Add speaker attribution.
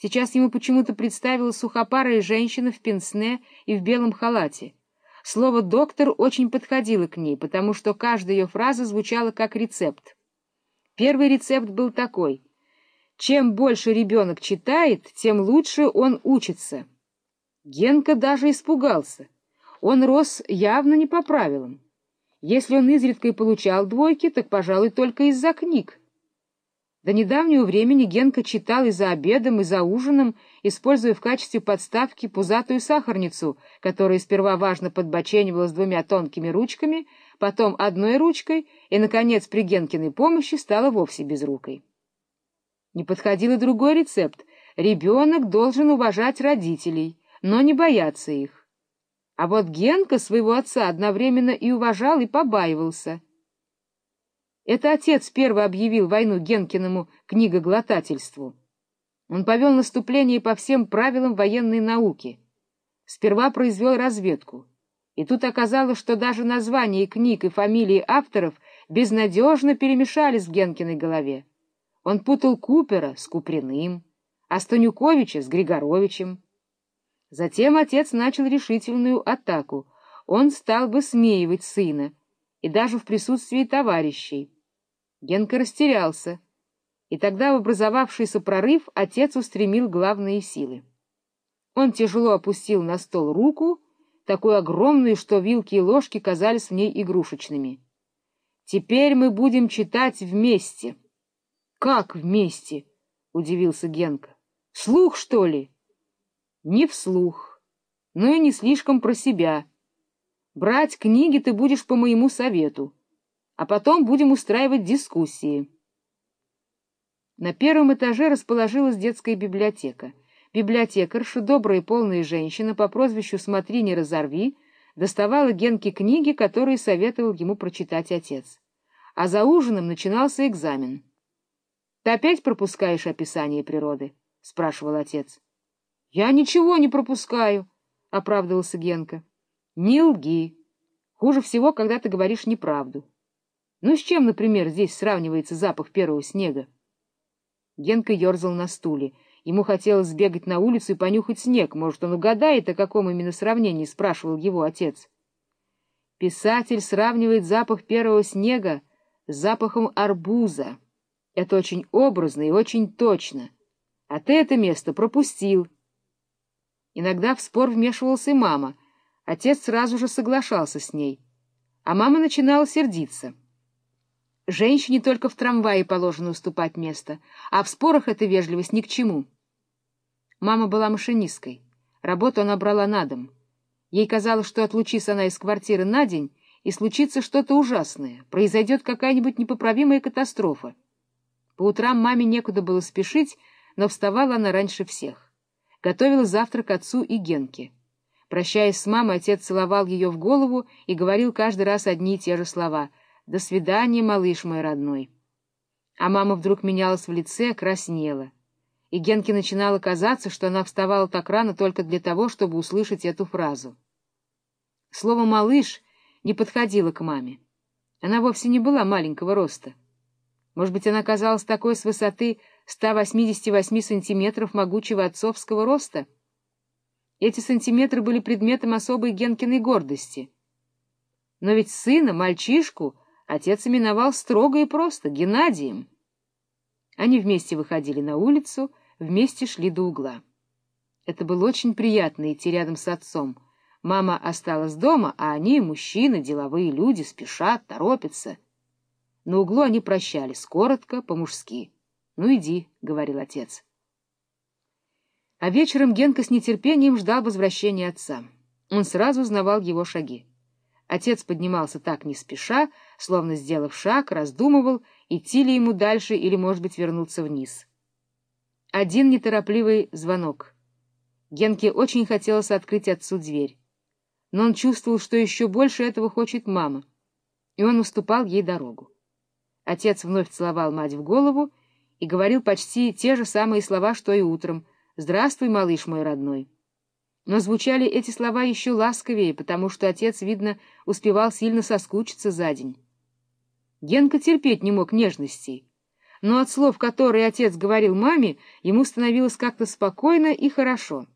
Speaker 1: Сейчас ему почему-то представилась сухопарая женщина в пенсне и в белом халате. Слово «доктор» очень подходило к ней, потому что каждая ее фраза звучала как рецепт. Первый рецепт был такой. Чем больше ребенок читает, тем лучше он учится. Генка даже испугался. Он рос явно не по правилам. Если он изредка и получал двойки, так, пожалуй, только из-за книг. До недавнего времени Генка читал и за обедом, и за ужином, используя в качестве подставки пузатую сахарницу, которая сперва важно подбоченивалась двумя тонкими ручками, потом одной ручкой и, наконец, при Генкиной помощи стала вовсе безрукой. Не подходил и другой рецепт. Ребенок должен уважать родителей, но не бояться их. А вот Генка своего отца одновременно и уважал, и побаивался — это отец первый объявил войну Генкиному книгоглотательству. Он повел наступление по всем правилам военной науки. Сперва произвел разведку. И тут оказалось, что даже названия книг и фамилии авторов безнадежно перемешались в Генкиной голове. Он путал Купера с Куприным, а Станюковича с Григоровичем. Затем отец начал решительную атаку. Он стал высмеивать сына, и даже в присутствии товарищей. Генка растерялся, и тогда в образовавшийся прорыв отец устремил главные силы. Он тяжело опустил на стол руку, такую огромную, что вилки и ложки казались в ней игрушечными. «Теперь мы будем читать вместе». «Как вместе?» — удивился Генка. «Вслух, что ли?» «Не вслух, но и не слишком про себя. Брать книги ты будешь по моему совету» а потом будем устраивать дискуссии. На первом этаже расположилась детская библиотека. Библиотекарша, добрая и полная женщина по прозвищу «Смотри, не разорви», доставала Генке книги, которые советовал ему прочитать отец. А за ужином начинался экзамен. — Ты опять пропускаешь описание природы? — спрашивал отец. — Я ничего не пропускаю, — оправдывался Генка. — Не лги. Хуже всего, когда ты говоришь неправду. Ну, с чем, например, здесь сравнивается запах первого снега? Генка ерзал на стуле. Ему хотелось сбегать на улицу и понюхать снег. Может, он угадает, о каком именно сравнении спрашивал его отец. Писатель сравнивает запах первого снега с запахом арбуза. Это очень образно и очень точно. А ты это место пропустил. Иногда в спор вмешивался и мама. Отец сразу же соглашался с ней. А мама начинала сердиться. Женщине только в трамвае положено уступать место, а в спорах эта вежливость ни к чему. Мама была машинисткой. Работу она брала на дом. Ей казалось, что отлучись она из квартиры на день, и случится что-то ужасное, произойдет какая-нибудь непоправимая катастрофа. По утрам маме некуда было спешить, но вставала она раньше всех. Готовила завтрак отцу и Генке. Прощаясь с мамой, отец целовал ее в голову и говорил каждый раз одни и те же слова — «До свидания, малыш мой родной». А мама вдруг менялась в лице, краснела. И Генке начинало казаться, что она вставала так рано только для того, чтобы услышать эту фразу. Слово «малыш» не подходило к маме. Она вовсе не была маленького роста. Может быть, она казалась такой с высоты 188 сантиметров могучего отцовского роста? Эти сантиметры были предметом особой Генкиной гордости. Но ведь сына, мальчишку, отец именовал строго и просто Геннадием. Они вместе выходили на улицу, вместе шли до угла. Это было очень приятно идти рядом с отцом. Мама осталась дома, а они, мужчины, деловые люди, спешат, торопятся. На углу они прощались, коротко, по-мужски. — Ну, иди, — говорил отец. А вечером Генка с нетерпением ждал возвращения отца. Он сразу узнавал его шаги. Отец поднимался так не спеша, словно сделав шаг, раздумывал, идти ли ему дальше или, может быть, вернуться вниз. Один неторопливый звонок. Генке очень хотелось открыть отцу дверь. Но он чувствовал, что еще больше этого хочет мама, и он уступал ей дорогу. Отец вновь целовал мать в голову и говорил почти те же самые слова, что и утром. «Здравствуй, малыш мой родной». Но звучали эти слова еще ласковее, потому что отец, видно, успевал сильно соскучиться за день. Генка терпеть не мог нежностей. но от слов, которые отец говорил маме, ему становилось как-то спокойно и хорошо.